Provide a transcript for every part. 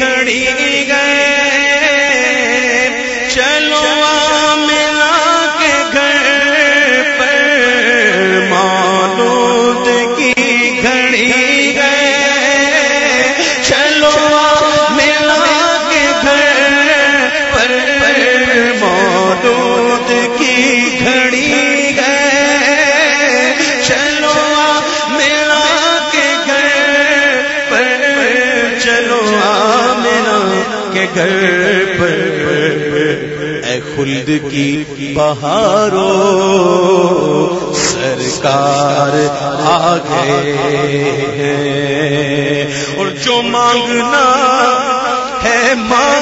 کھڑی گھر پر اے خلد کی بہارو سرکار آ گئے اور جو مانگنا ہے مانگو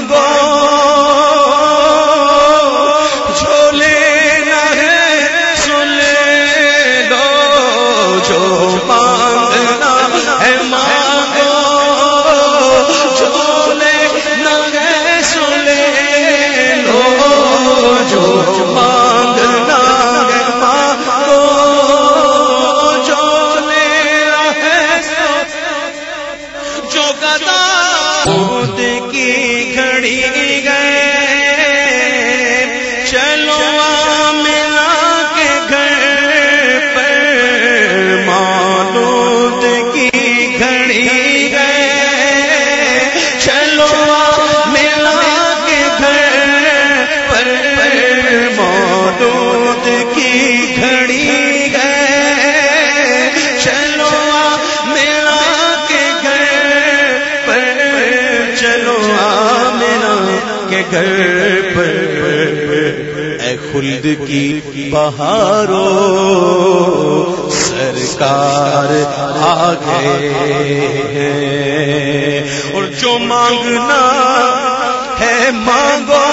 کی گئے گھر پر اے خلد کی بہارو سرکار آ گئے اور جو مانگنا ہے مانگو۔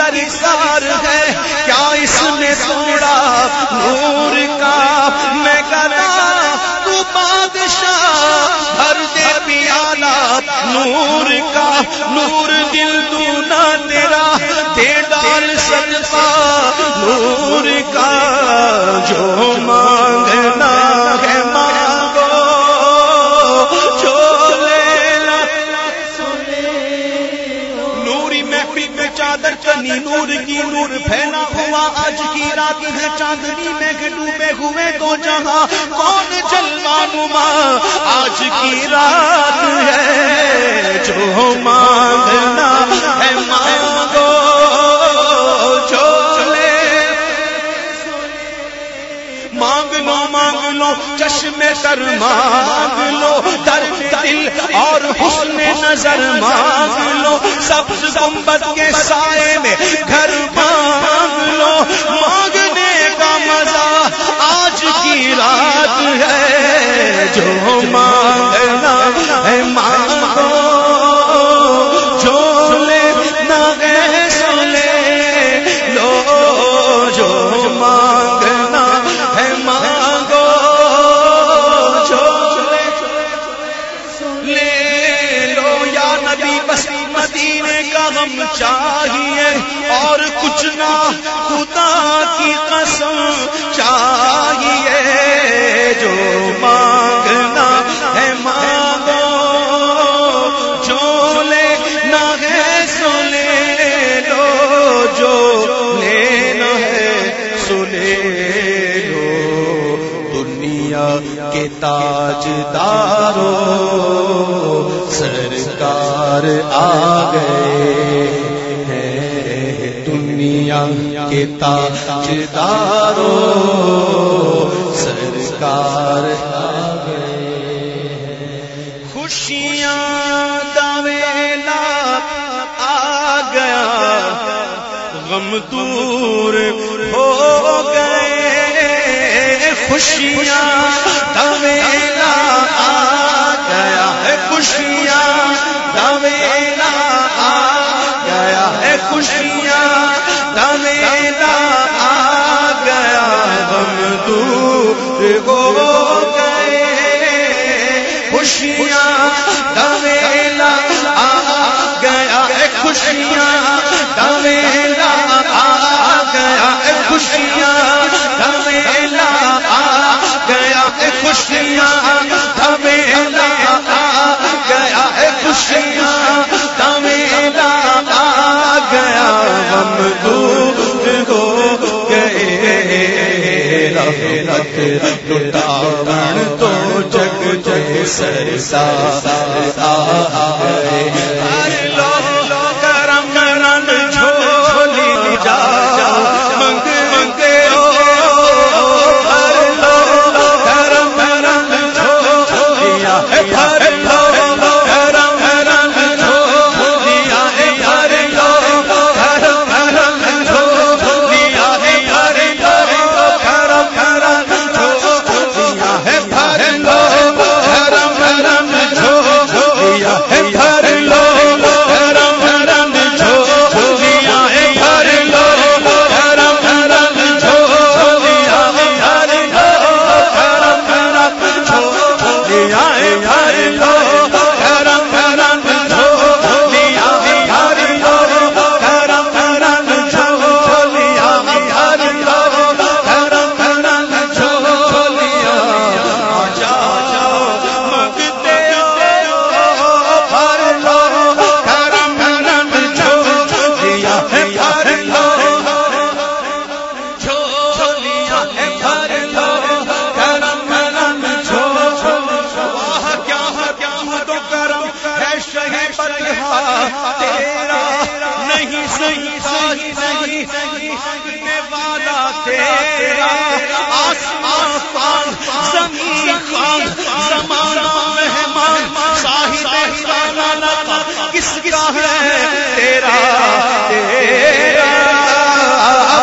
سرکار ہے، کیا اس نے توڑا نور کا؟ میں گدا تو بادشاہ بھر دے پیالہ نور کا۔ نور دل دونا تیرا، دے ڈال سجتا نور کی ہے چاندنی میں ڈوبے ہوئے تو جہاں؟ کون جلوا نما؟ آج کی رات ہے، جو مانگنا ہے مانگو، جو مانگ لو مانگ لو چشمے تر مانگ لو در دل اور حسن نظر مانگ لو سبز گنبد کے سائے میں گھر مانگ لو مدینے چاہیے اور کچھ نہ خدا کی قسم چاہیے جو مانگنا ہے مانگو، جو لینا ہے سو لے لو، جو لینا ہے سو لے لو۔ دنیا کے تاج دارو سر سرکار آ گئے دنیا کے تاج دارو سرکار آ گئے خوشیاں دویلا آ گیا، غم دور ہو گئے۔ خوشیاں دویلا آ ہوں میلا گیا ہے خوشیاں کا میلا آ گیا غم دور ہو گئے۔ خوشیاں کا میلا آ گیا ہے خوشیاں۔ سر سارا آئے مانگنے والا تیرا، آسمان پان زمین خان زمانہ، مہمان صاحب سالانہ کس کا ہے تیرا؟ تیرا۔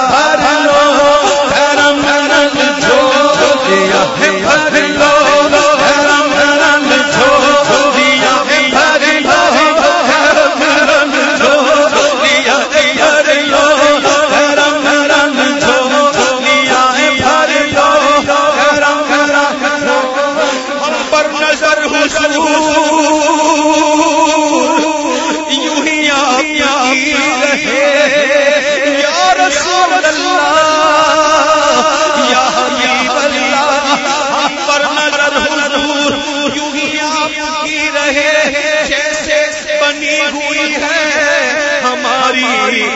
بھر لو دھرم نند جو دیا ہے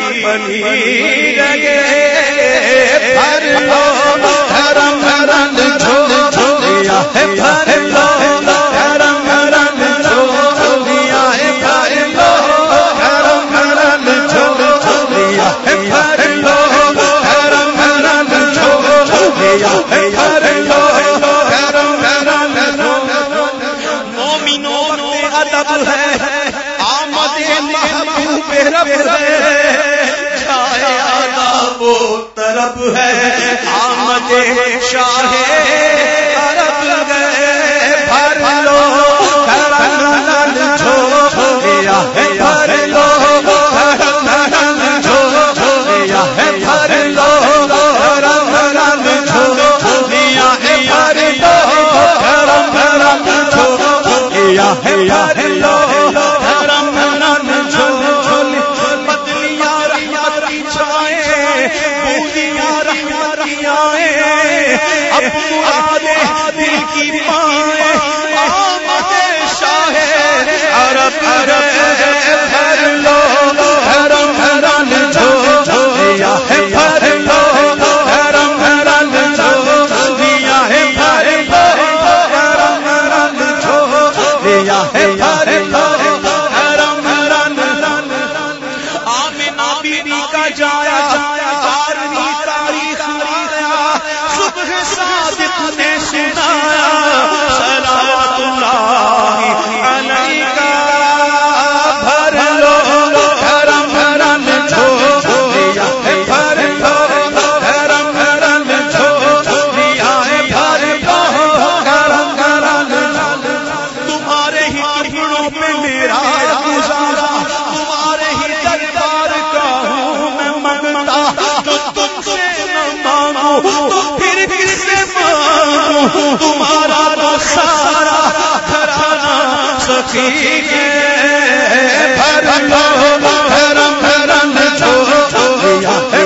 بنی رہے بھر لو دھرم رنگ جھول جھولیا ہے بھر لو دھرم رنگ جھولیا ہے بھر لو دھرم رنگ جھول جھولیا ہے بھر لو دھرم رنگ جھول جھولیا ہے سب ہے آمد شاہ سخی ہے بھر لو